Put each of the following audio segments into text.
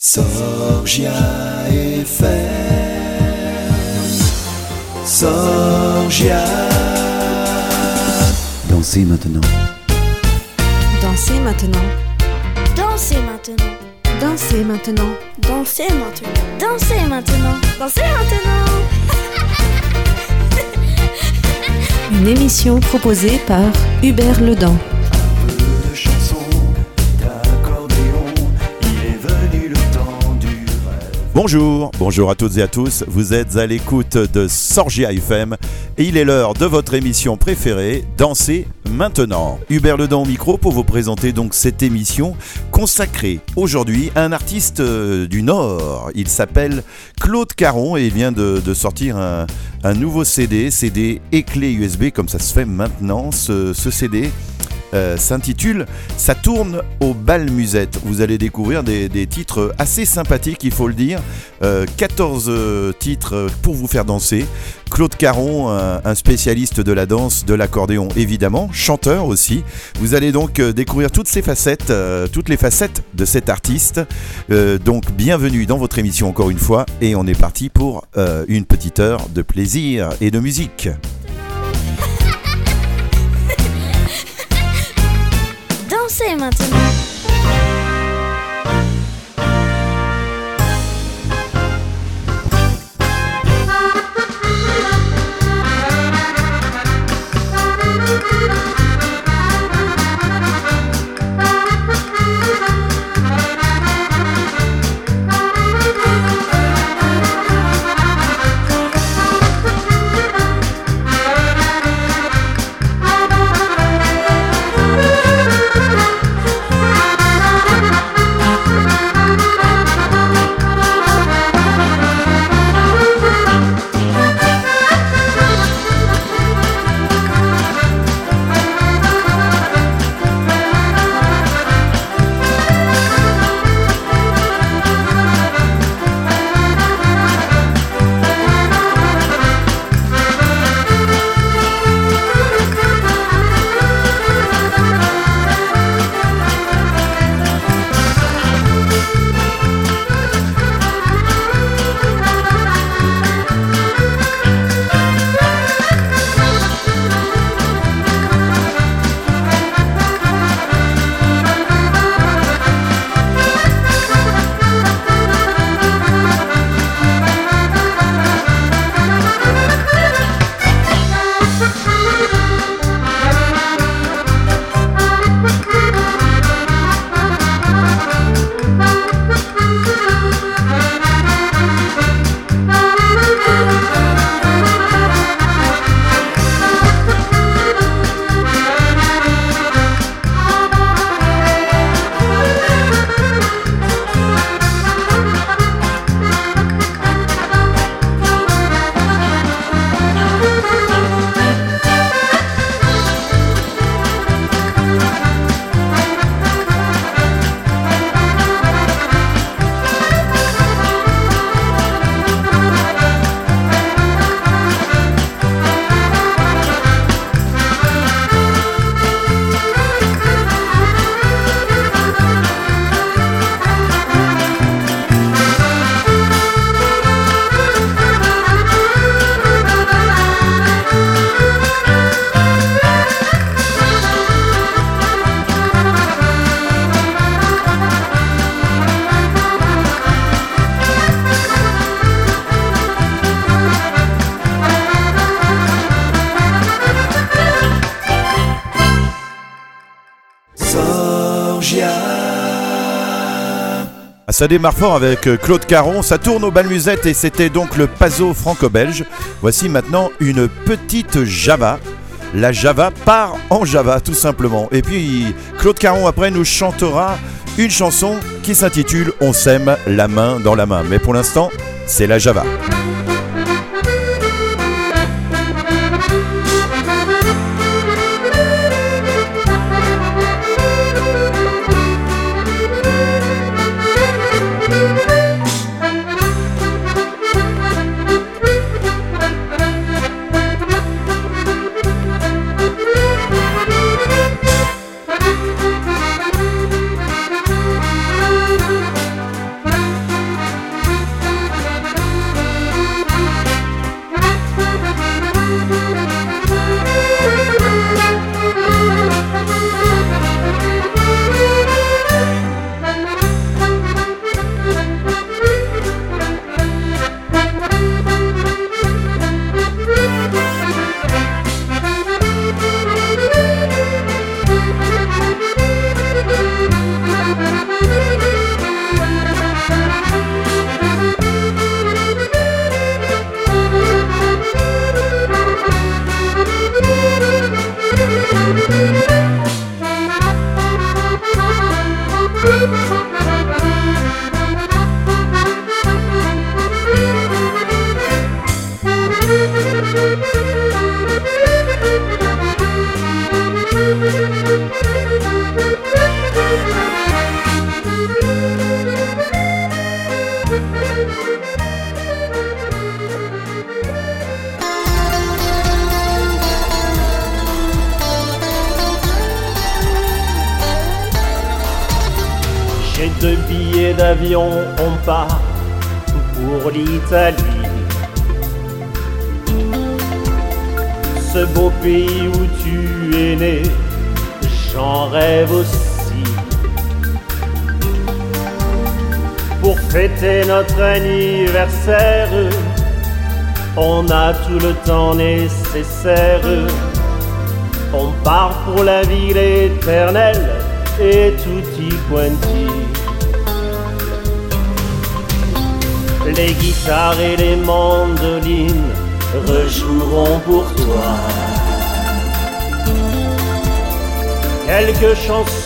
Sorgia FM. Sorgia. Dansez maintenant. Dansez maintenant. Dansez maintenant. Dansez maintenant. Dansez maintenant. Dansez maintenant. Dansez maintenant. Une émission proposée par Hubert Ledan. Bonjour, bonjour à toutes et à tous. Vous êtes à l'écoute de Sorgia FM et il est l'heure de votre émission préférée, Danser maintenant. Hubert Ledan au micro pour vous présenter donc cette émission consacrée aujourd'hui à un artiste euh, du Nord. Il s'appelle Claude Caron et il vient de, sortir un, nouveau CD, CD et clé USB comme ça se fait maintenant. Ce CD euh, s'intitule Ça tourne au bal musette. Vous allez découvrir des, titres assez sympathiques, il faut le dire. Euh, 14 euh, titres pour vous faire danser. Claude Caron, un, un spécialiste de la danse, de l'accordéon évidemment, chanteur aussi. Vous allez donc euh, découvrir toutes ces facettes, euh, toutes les facettes de cet artiste. Euh, donc bienvenue dans votre émission encore une fois et on est parti pour euh, une petite heure de plaisir et de musique. Dansez maintenant. Ah, Ça démarre fort avec euh, Claude Caron, ça tourne au bal musette et c'était donc le Paso franco-belge. Voici maintenant une petite Java. La Java part en Java tout simplement. Et puis Claude Caron après nous chantera une chanson qui s'intitule On s'aime la main dans la main. Mais pour l'instant, c'est la Java.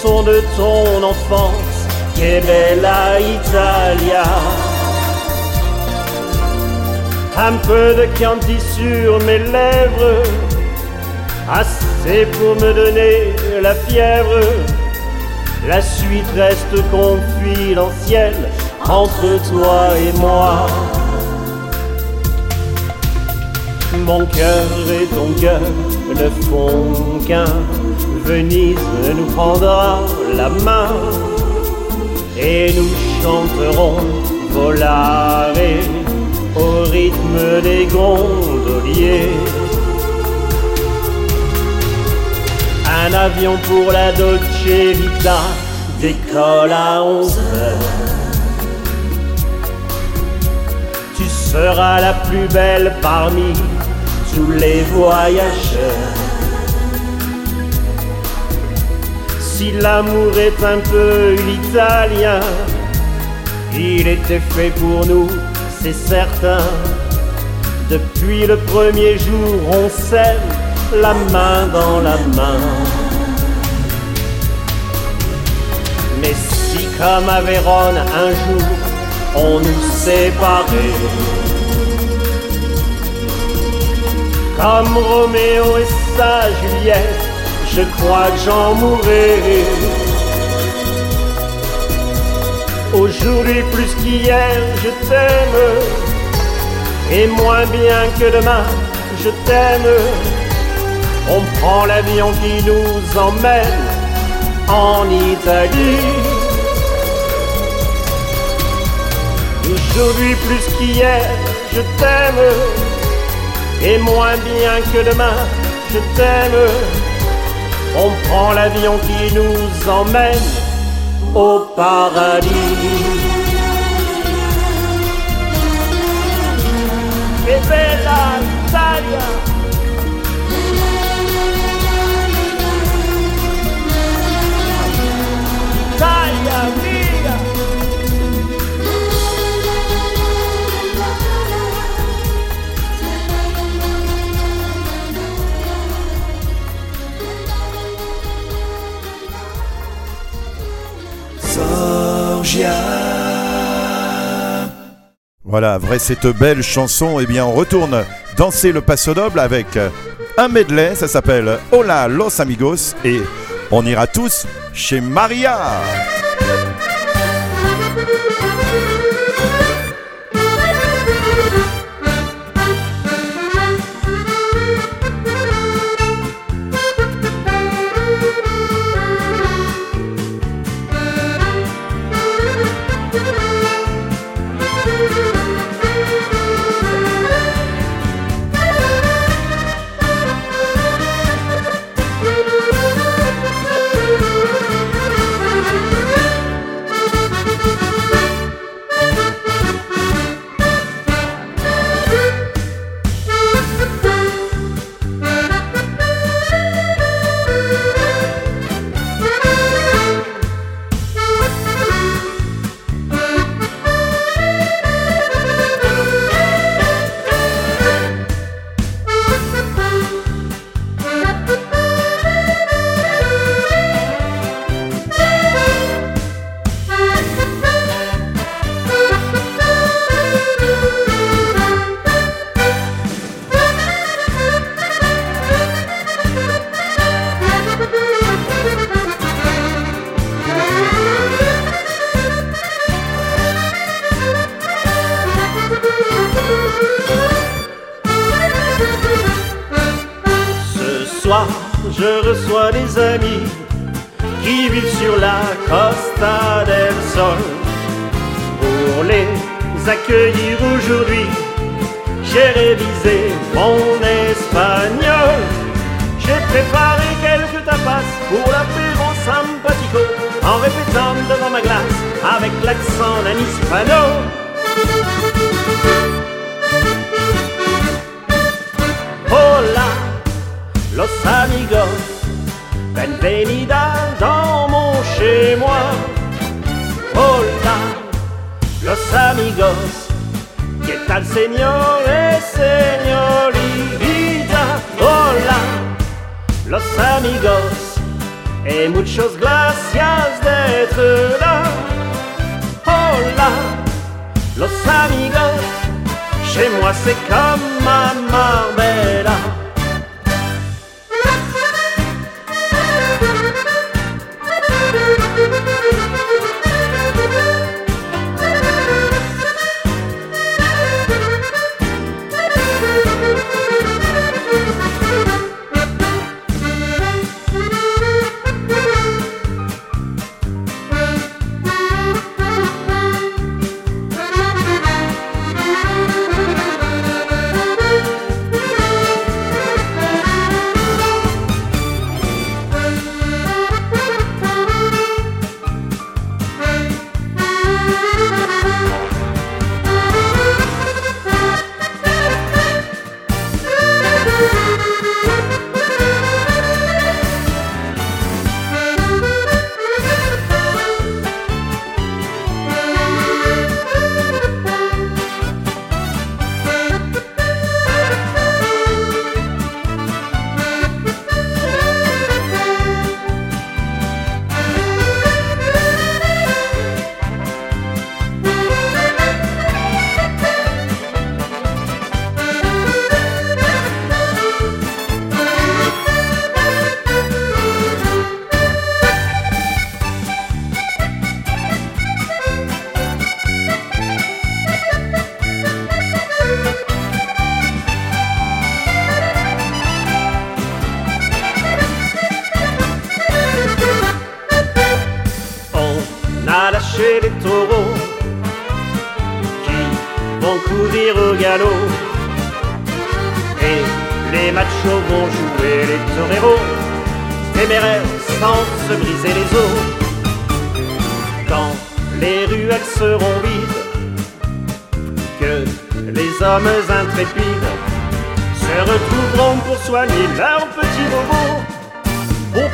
De ton enfance, que bella Italia. Un peu de candy sur mes lèvres, assez pour me donner la fièvre. La suite reste confidentielle entre toi et moi. Mon cœur et ton cœur ne font qu'un. Venise nous prendra la main et nous chanterons volare au rythme des gondoliers. Un avion pour la Dolce Vita décolle à 11 heures. Tu seras la plus belle parmi tous les voyageurs. Si l'amour est un peu italien, il était fait pour nous, c'est certain. Depuis le premier jour, on s'aime la main dans la main. Mais si comme à Vérone un jour on nous séparait, comme Roméo et sa Juliette, je crois que j'en mourrai. Aujourd'hui plus qu'hier, je t'aime, et moins bien que demain, je t'aime. On prend l'avion qui nous emmène en Italie. Aujourd'hui plus qu'hier, je t'aime. Et moins bien que demain, je t'aime. On prend l'avion qui nous emmène au paradis. Voilà, vrai cette belle chanson, eh bien on retourne danser le passo doble avec un medley, ça s'appelle Hola los amigos et on ira tous chez Maria.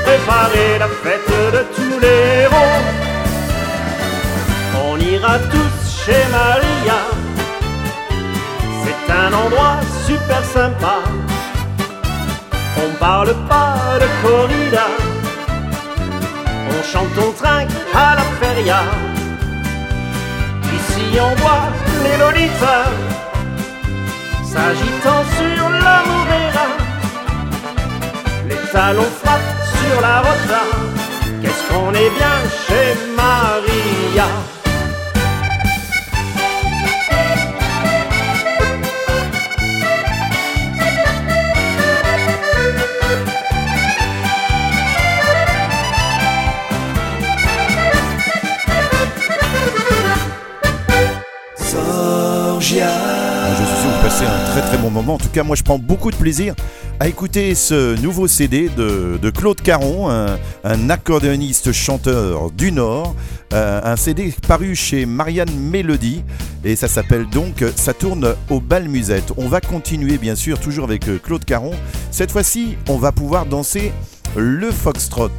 Préparer la fête de tous les héros. On ira tous chez Maria, c'est un endroit super sympa. On parle pas de corrida, on chante, on trinque à la feria. Ici on voit les lolitas s'agitant sur la mouvera les talons frappent sur la rota. Qu'est-ce qu'on est bien chez Maria? Sorgia. Je suis sûr que vous passez un très très bon moment. En tout cas, moi je prends beaucoup de plaisir à écouter ce nouveau CD de, de Claude Caron, un, accordéoniste chanteur du Nord. Euh, un CD paru chez Marianne Mélodie et ça s'appelle donc Ça tourne au bal musette. On va continuer bien sûr toujours avec euh, Claude Caron. Cette fois-ci, on va pouvoir danser le foxtrot.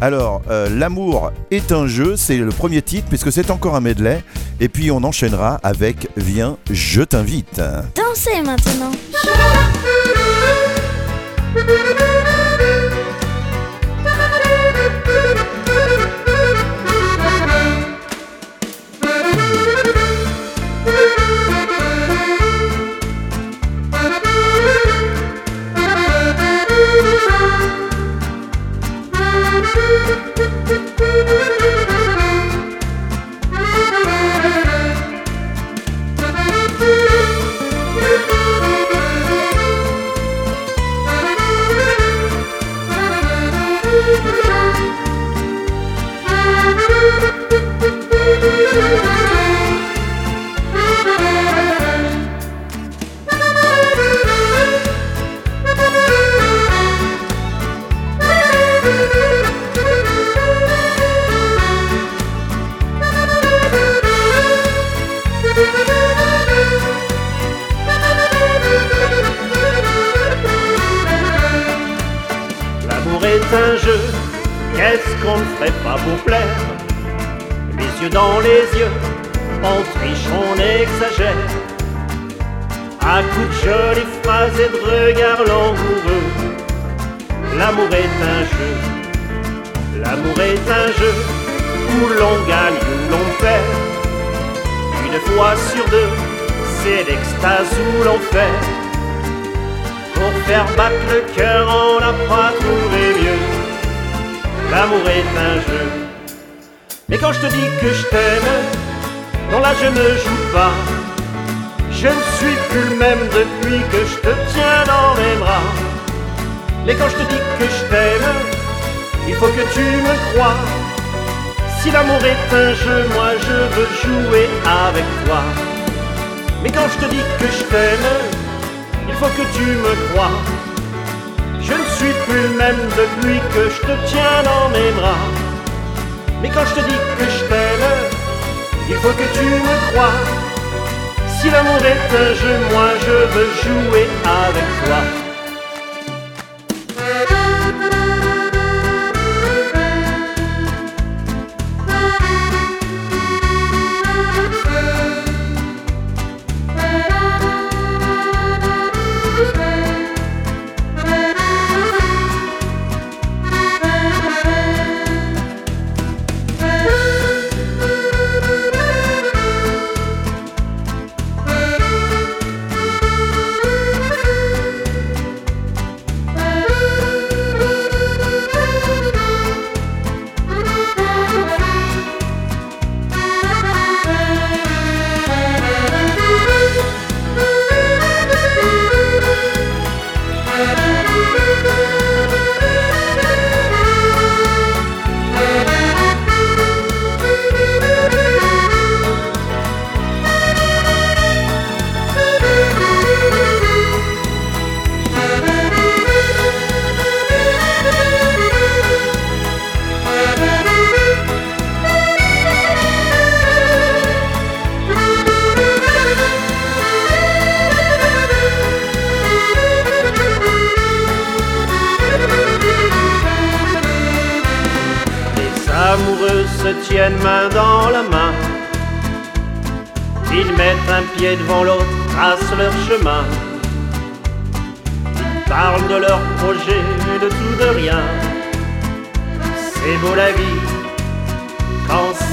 Alors, euh, l'amour est un jeu, c'est le premier titre puisque c'est encore un medley. Et puis on enchaînera avec Viens, je t'invite. Dansez maintenant. Música Mais quand je te dis que je t'aime, il faut que tu me crois. Si l'amour est un jeu, moi je veux jouer avec toi.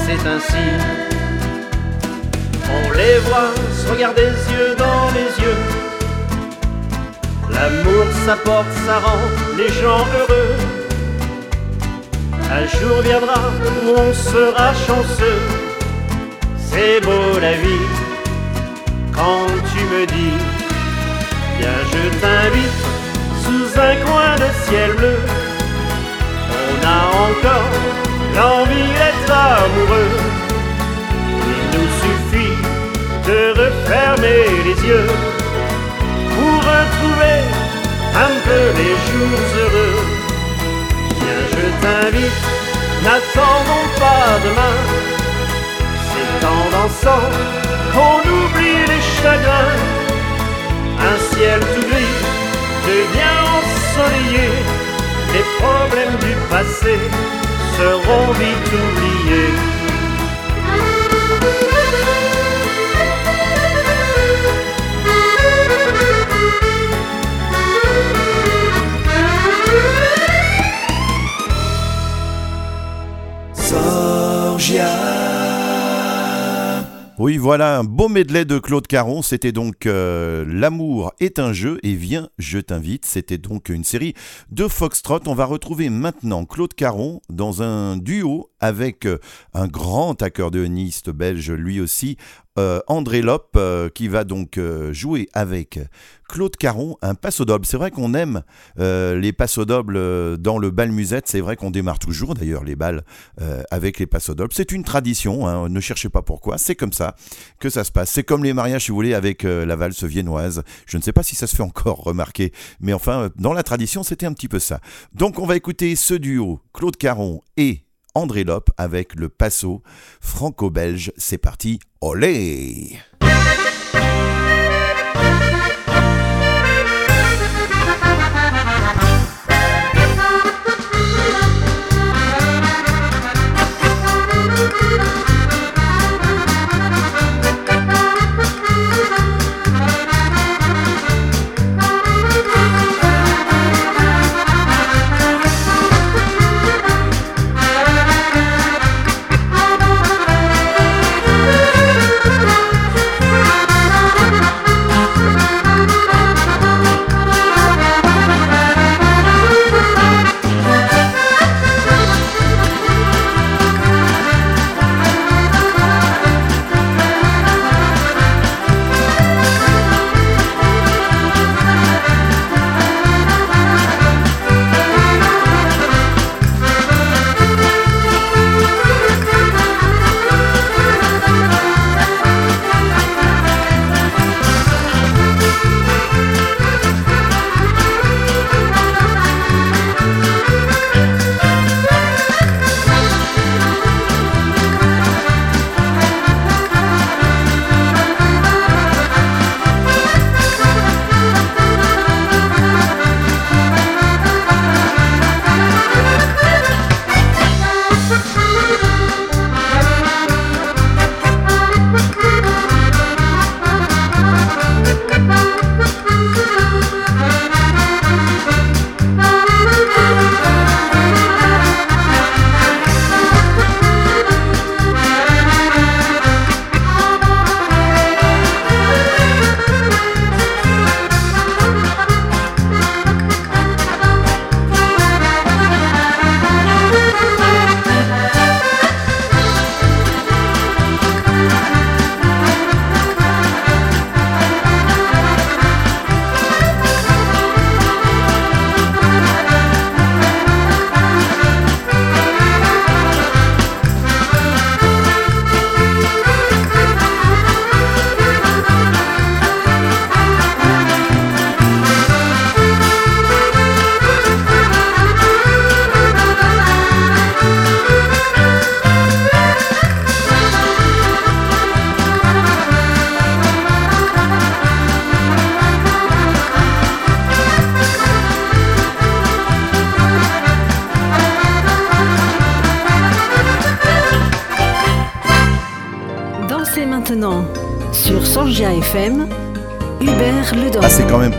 C'est ainsi. On les voit se regarder des yeux dans les yeux. L'amour, ça porte, ça rend les gens heureux. Un jour viendra où on sera chanceux. C'est beau la vie quand tu me dis Viens, je t'invite sous un coin de ciel bleu. On a encore l'envie d'être amoureux. Il nous suffit de refermer les yeux pour retrouver un peu les jours heureux. Viens, je t'invite, n'attendons pas demain. C'est en dansant qu'on oublie les chagrins. Un ciel tout gris devient ensoleillé. Les problèmes du passé Cerovi Tourier. Oui, voilà un beau medley de Claude Caron. C'était donc euh, L'amour est un jeu et viens, je t'invite. C'était donc une série de Foxtrot. On va retrouver maintenant Claude Caron dans un duo avec euh, un grand accordéoniste belge, lui aussi, euh, André Lope, euh, qui va donc euh, jouer avec Claude Caron un passodoble. C'est vrai qu'on aime les passodobles euh, dans le bal musette. C'est vrai qu'on démarre toujours d'ailleurs les balles avec les passodobles. C'est une tradition, hein, ne cherchez pas pourquoi. C'est comme ça que ça se passe. C'est comme les mariages, si vous voulez, avec la valse viennoise. Je ne sais pas si ça se fait encore remarquer, mais enfin, dans la tradition, c'était un petit peu ça. Donc, on va écouter ce duo, Claude Caron et André Lope avec le passo franco-belge. C'est parti, olé!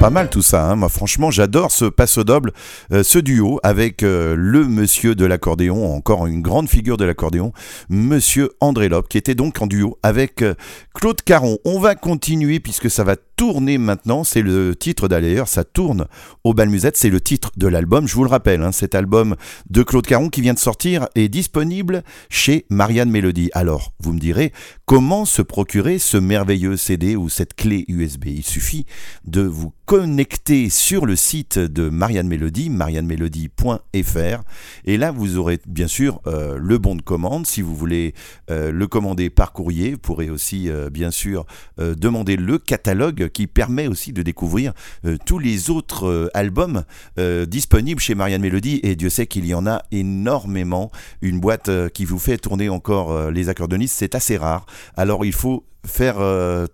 Pas mal tout ça. hein. Moi, franchement, j'adore ce passo double, euh, ce duo avec euh, le monsieur de l'accordéon, encore une grande figure de l'accordéon, monsieur André Lope, qui était donc en duo avec euh, Claude Caron. On va continuer puisque ça va tourner maintenant. C'est le titre d'ailleurs, ça tourne au bal musette. C'est le titre de l'album. Je vous le rappelle, hein, cet album de Claude Caron qui vient de sortir est disponible chez Marianne Mélodie. Alors, vous me direz, comment se procurer ce merveilleux CD ou cette clé USB Il suffit de vous connecter sur le site de Marianne Mélodie, mariannemélodie.fr. Et là, vous aurez bien sûr euh, le bon de commande. Si vous voulez euh, le commander par courrier, vous pourrez aussi euh, bien sûr demander le catalogue qui permet aussi de découvrir tous les autres albums disponibles chez Marianne Mélodie. Et Dieu sait qu'il y en a énormément. Une boîte qui vous fait tourner encore les accordonistes, c'est assez rare. Alors il faut faire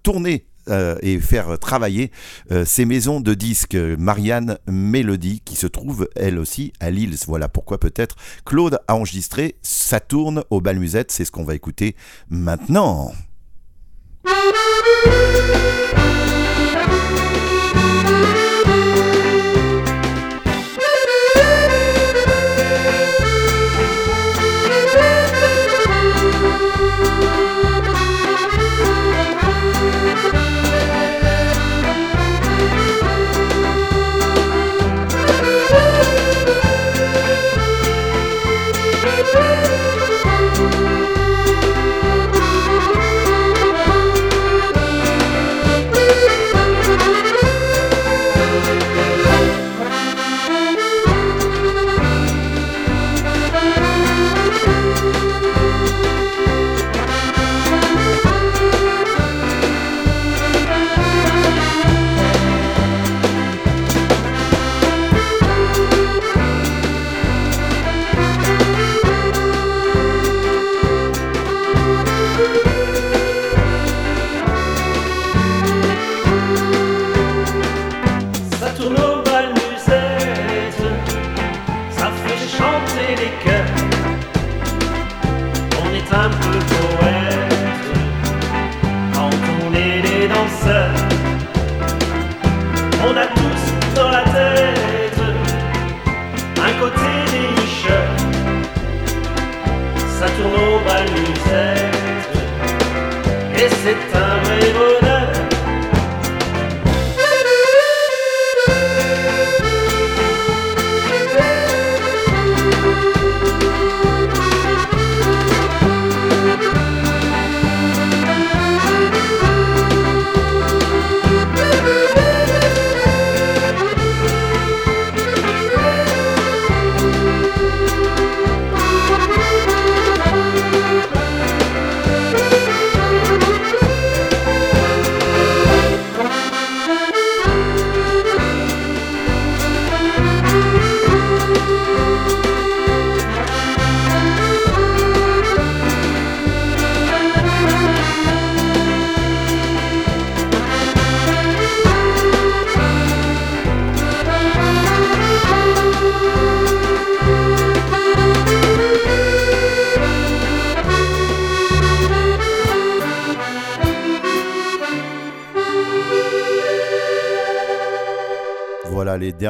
tourner euh, et faire travailler euh, ces maisons de disques Marianne Mélodie qui se trouve elle aussi à Lille. Voilà pourquoi peut-être Claude a enregistré Ça tourne au bal musette. C'est ce qu'on va écouter maintenant.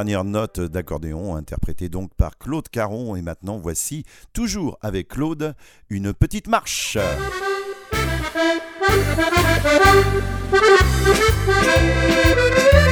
Dernières notes d'accordéon interprétées donc par Claude Caron. Et maintenant, voici, toujours avec Claude, une petite marche.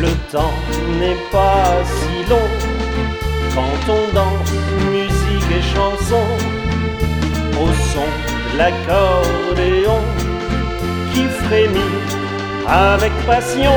Le temps n'est pas si long quand on danse musique et chanson au son de l'accordéon qui frémit avec passion.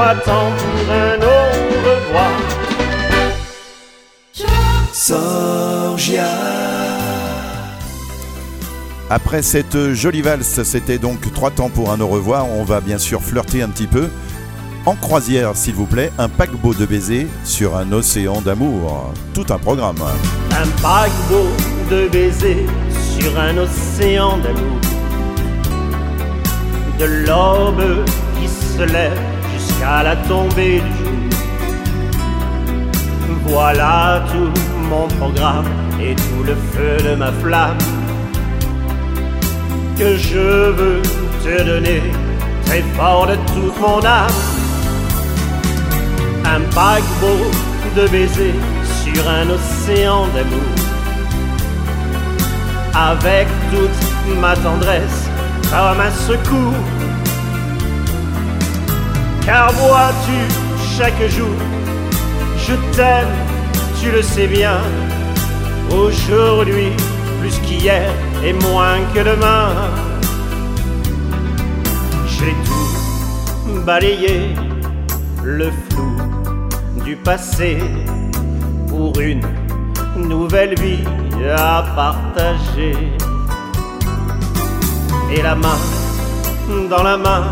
Trois temps pour un au revoir. Sorgia. Après cette jolie valse, c'était donc trois temps pour un au revoir. On va bien sûr flirter un petit peu. En croisière, s'il vous plaît, un paquebot de baisers sur un océan d'amour. Tout un programme. Un paquebot de baisers sur un océan d'amour. De l'aube qui se lève jusqu'à la tombée du jour. Voilà tout mon programme et tout le feu de ma flamme que je veux te donner très fort de toute mon âme. Un paquebot de baisers sur un océan d'amour. avec toute ma tendresse comme un secours. Car vois-tu, chaque jour, je t'aime, tu le sais bien. Aujourd'hui, plus qu'hier et moins que demain. J'ai tout balayé, le flou du passé pour une nouvelle vie à partager. Et la main dans la main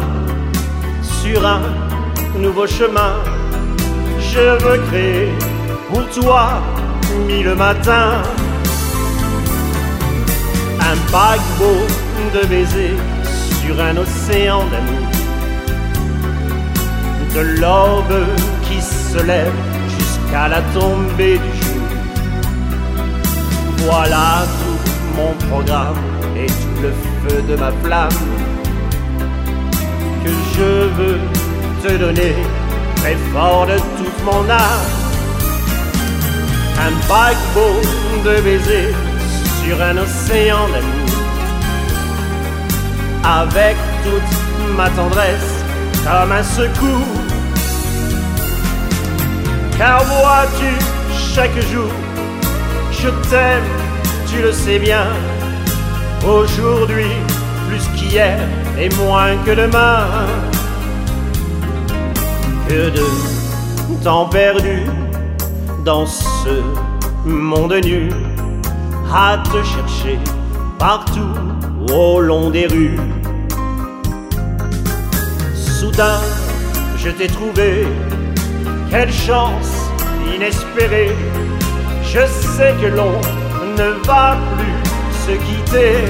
sur un nouveau chemin, je veux créer pour toi mille matins. Un paquebot de baisers sur un océan d'amour, de l'aube qui se lève jusqu'à la tombée du jour. Voilà tout mon programme et tout le feu de ma flamme que je veux te donner très fort de toute mon âme. Un paquebot de baisers sur un océan d'amour avec toute ma tendresse comme un secours. Car vois-tu, chaque jour, je t'aime, tu le sais bien. Aujourd'hui, plus qu'hier et moins que demain. Que de temps perdu dans ce monde nu à te chercher partout au long des rues. Soudain, je t'ai trouvé, quelle chance inespérée. Je sais que l'on ne va plus se quitter.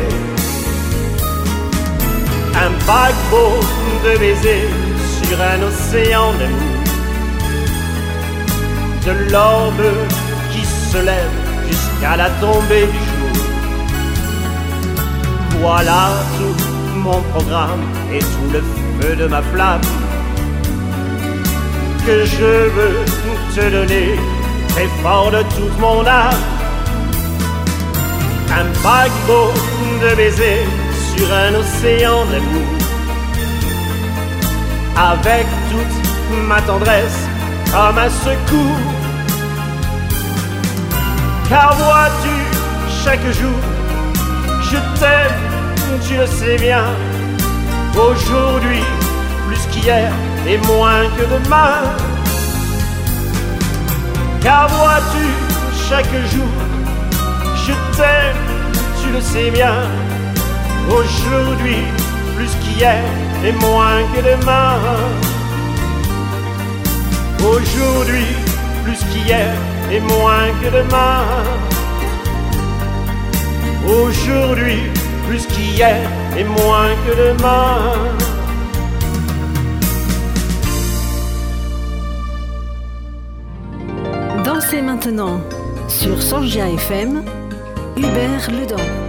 Un paquebot de baisers sur un océan d'amour. De l'orbe qui se lève jusqu'à la tombée du jour. Voilà tout mon programme et tout le feu de ma flamme que je veux te donner très fort de toute mon âme. Un paquebot de baisers sur un océan d'amour avec toute ma tendresse comme un secours. Car vois-tu, chaque jour, je t'aime, tu le sais bien. Aujourd'hui, plus qu'hier et moins que demain. Car vois-tu, chaque jour, je t'aime, tu le sais bien. Aujourd'hui, plus qu'hier et moins que demain. Aujourd'hui, plus qu'hier et moins que demain. Aujourd'hui, plus qu'hier et moins que demain. Dansez maintenant sur Sorgia FM, Hubert Ledan.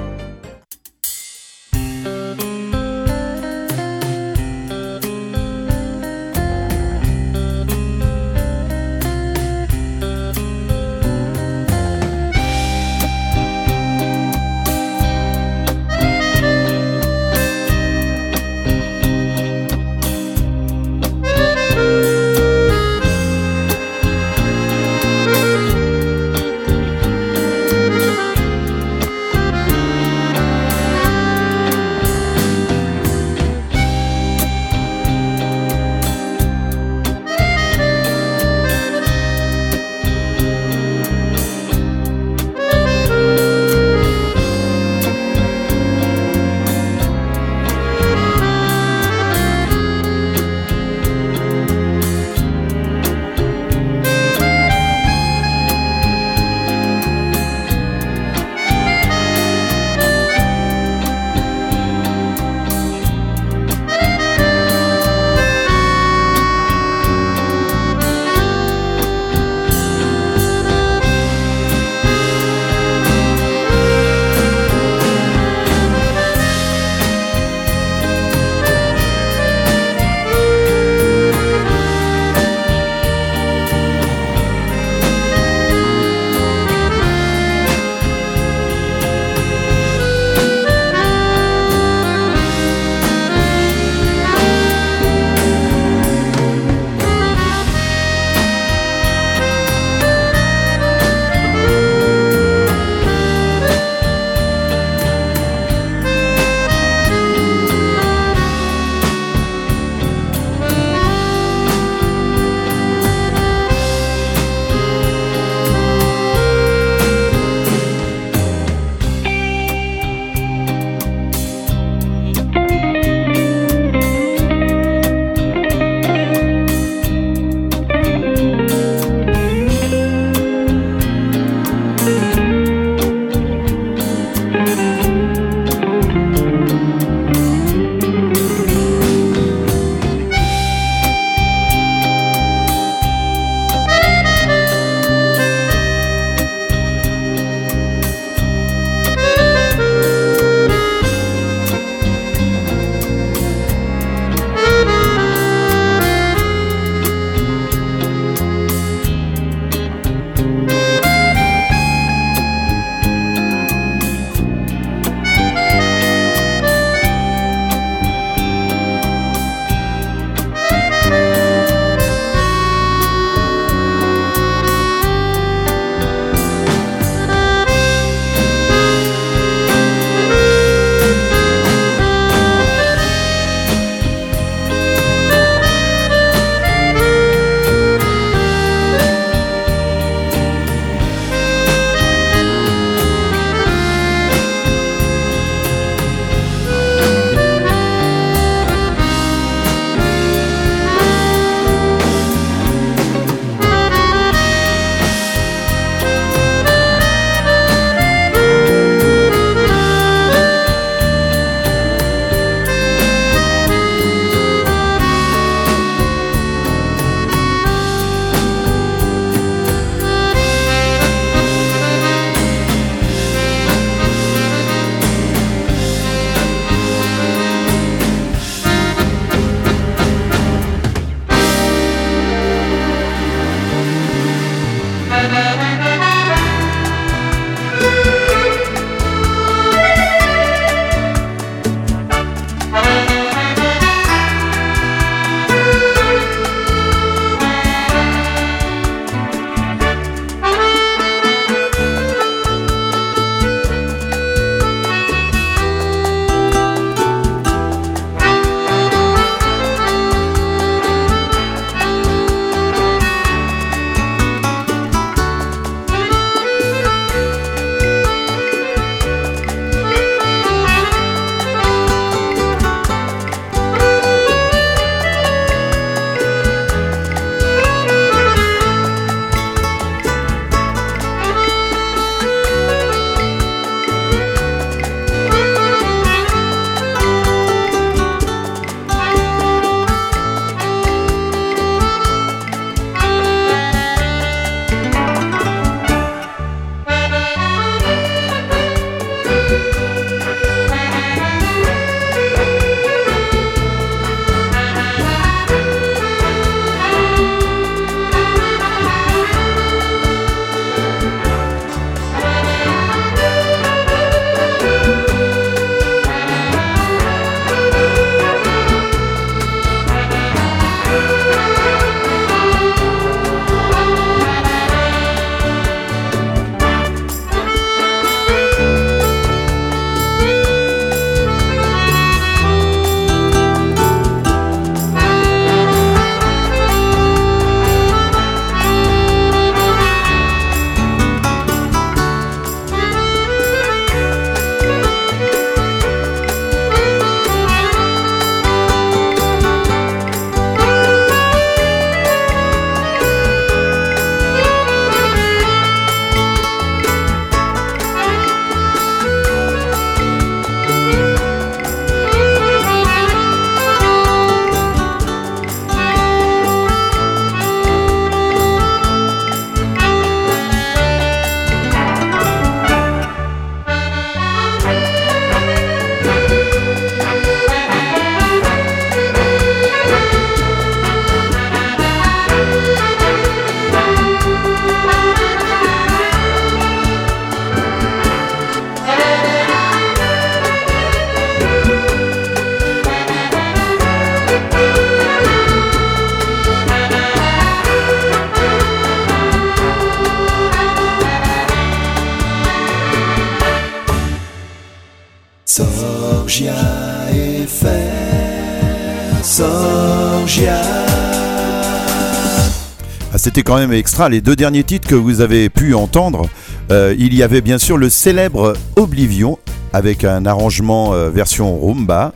C'était quand même extra. Les deux derniers titres que vous avez pu entendre, euh, il y avait bien sûr le célèbre Oblivion avec un arrangement euh, version rumba,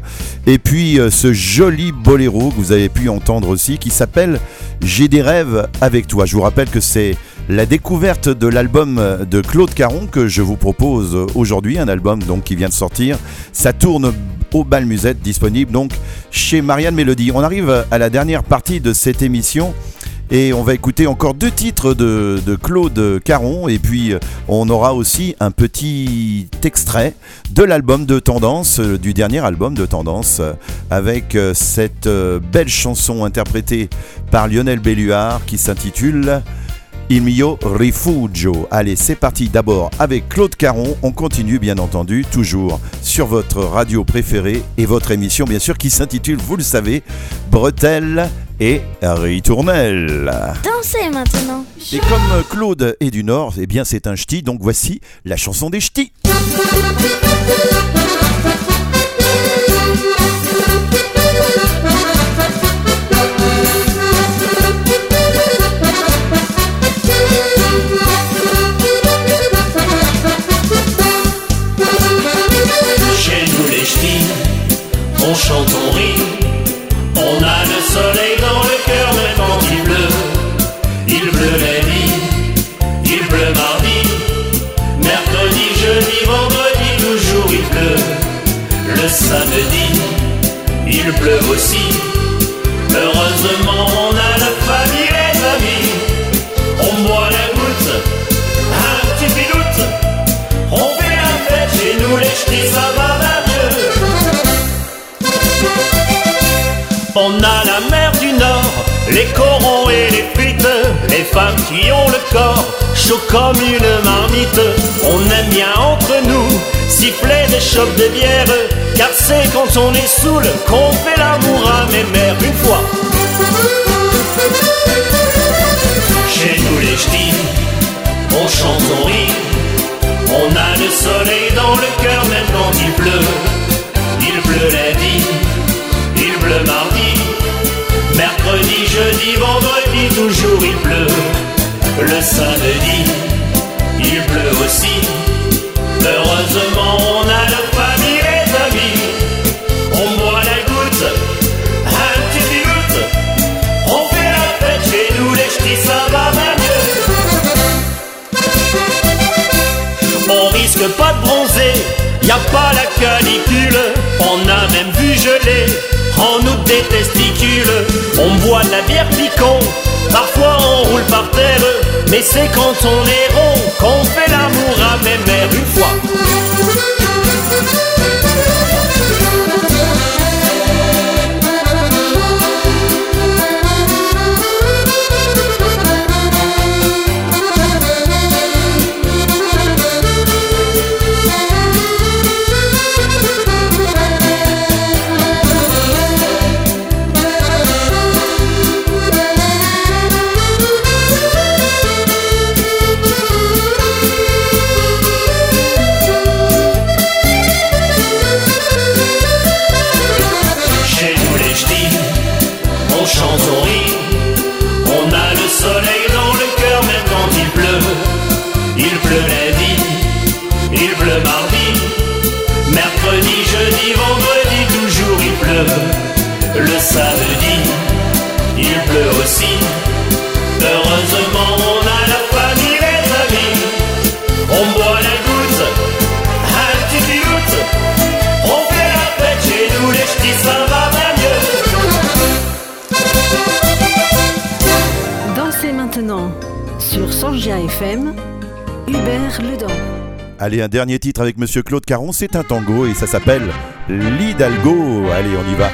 et puis euh, ce joli boléro que vous avez pu entendre aussi, qui s'appelle J'ai des rêves avec toi. Je vous rappelle que c'est la découverte de l'album de Claude Caron que je vous propose aujourd'hui, un album donc qui vient de sortir. Ça tourne au bal musette, disponible donc chez Marianne Mélodie. On arrive à la dernière partie de cette émission. Et on va écouter encore deux titres de, de Claude Caron. Et puis euh, on aura aussi un petit extrait de l'album de Tendance, euh, du dernier album de Tendance, euh, avec cette belle chanson interprétée par Lionel Belluard qui s'intitule Il mio rifugio. Allez, c'est parti d'abord avec Claude Caron. On continue bien entendu, toujours sur votre radio préférée et votre émission bien sûr qui s'intitule, vous le savez, Bretelles et Ritournelle. Dansez maintenant. Et comme Claude est du Nord, eh bien c'est un ch'ti, donc voici la chanson des ch'tis. Samedi, il pleut aussi. Heureusement, on a la famille, les amis. On boit la goutte, un petit piloute. On fait la fête chez nous, les ch'tis, ça va bien mieux. On a la mer du Nord, les corons et les frites, les femmes qui ont le corps chaud comme une marmite. On aime bien entre nous siffler des chopes de bière, car c'est quand on est saoul qu'on fait l'amour à mes mères une fois. Chez nous les ch'tis, on chante, on rit, on a le soleil dans le cœur même quand il pleut. Il pleut lundi, il pleut mardi, mercredi, jeudi, vendredi, toujours il pleut. Le samedi, il pleut aussi. Heureusement, on a la famille, les amis. On boit la goutte, un petit pilote. On fait la fête chez nous, les ch'tis, ça va mieux. On risque pas de bronzer, y a pas la canicule. On a même vu geler en août des testicules. On boit de la bière picon, parfois on roule par terre. Mais c'est quand on est rond qu'on fait l'amour à mes mères une fois. Allez, un dernier titre avec Monsieur Claude Caron, c'est un tango et ça s'appelle L'Hidalgo. Allez, on y va.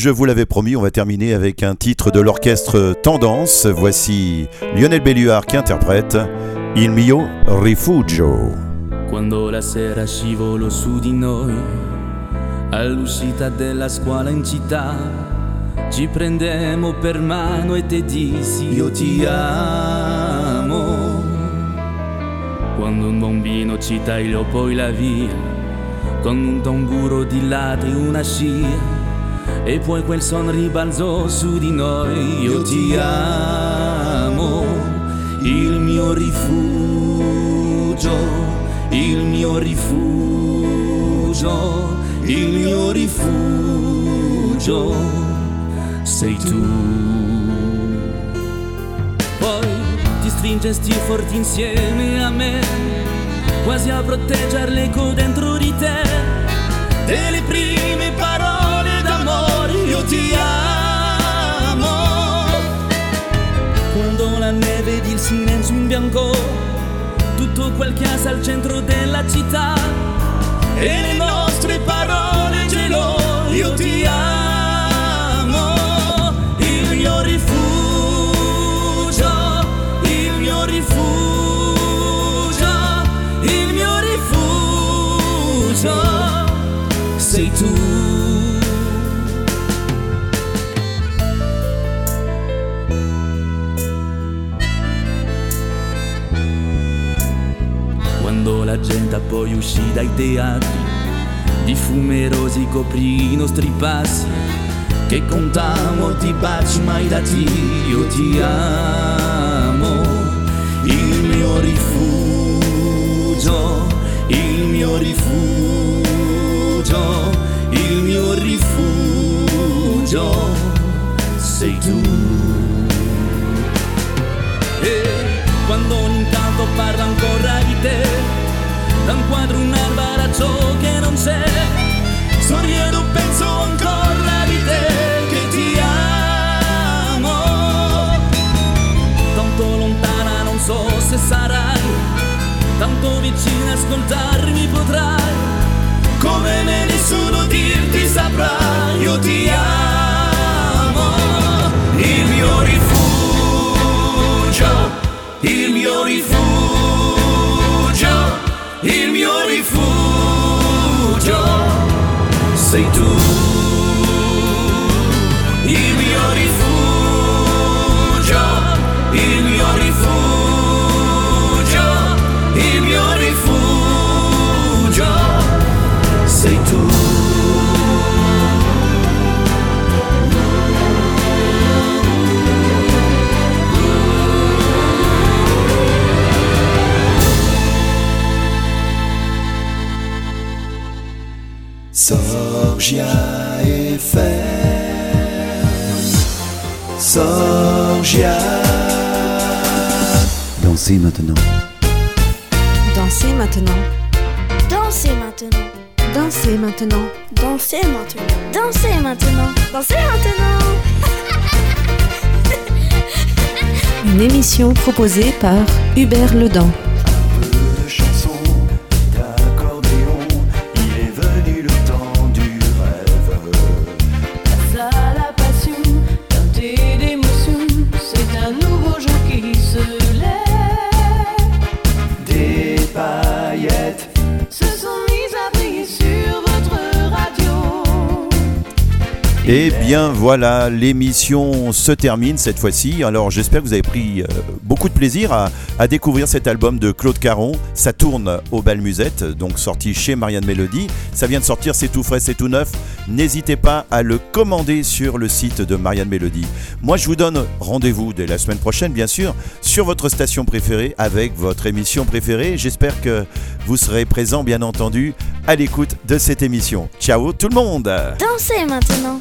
Je vous l'avais promis, on va terminer avec un titre de l'orchestre Tendance. Voici Lionel Belluard qui interprète Il mio rifugio. Quando la sera scivolo su di noi, all'uscita della scuola in città, ci prendemmo per mano e te dissi io ti amo. Quando un bambino ci tagliò poi la via, con un tamburo di latte e una scia, e poi quel son ribalzò su di noi, io ti amo, il mio rifugio il mio rifugio, il mio rifugio. Sei tu. Poi ti stringesti forti insieme a me, quasi a proteggere l'eco dentro di te, delle prime io ti amo. Quando la neve ed il silenzio in bianco tutto quel che ha al centro della città e le nostre parole gelo io ti amo poi uscì dai teatri, di fumerosi coprì i nostri passi, che contammo ti baci mai dati, io ti amo, il mio rifugio, il mio rifugio, il mio rifugio, sei tu. E quando ogni tanto parla ancora di te, da un quadro un albaraccio che non c'è, sorrido penso ancora di te che ti amo. Tanto lontana non so se sarai, tanto vicina ascoltarmi potrai, come né nessuno dirti saprà, io ti amo, il mio rifugio il mio rifugio, sei tu. Il mio rifugio, il mio rifugio, Sorgia FM Sorgia Dansez maintenant Dansez maintenant. Dansez maintenant. Dansez maintenant. Dansez maintenant. Dansez maintenant. Dansez maintenant. Une émission proposée par Hubert Ledan. Et bien voilà, l'émission se termine cette fois-ci. Alors j'espère que vous avez pris euh, beaucoup de plaisir à, à découvrir cet album de Claude Caron. Ça tourne au bal musette, donc sorti chez Marianne Mélodie. Ça vient de sortir, c'est tout frais, c'est tout neuf. N'hésitez pas à le commander sur le site de Marianne Mélodie. Moi je vous donne rendez-vous dès la semaine prochaine, bien sûr, sur votre station préférée avec votre émission préférée. J'espère que vous serez présent, bien entendu, à l'écoute de cette émission. Ciao tout le monde Dansez maintenant.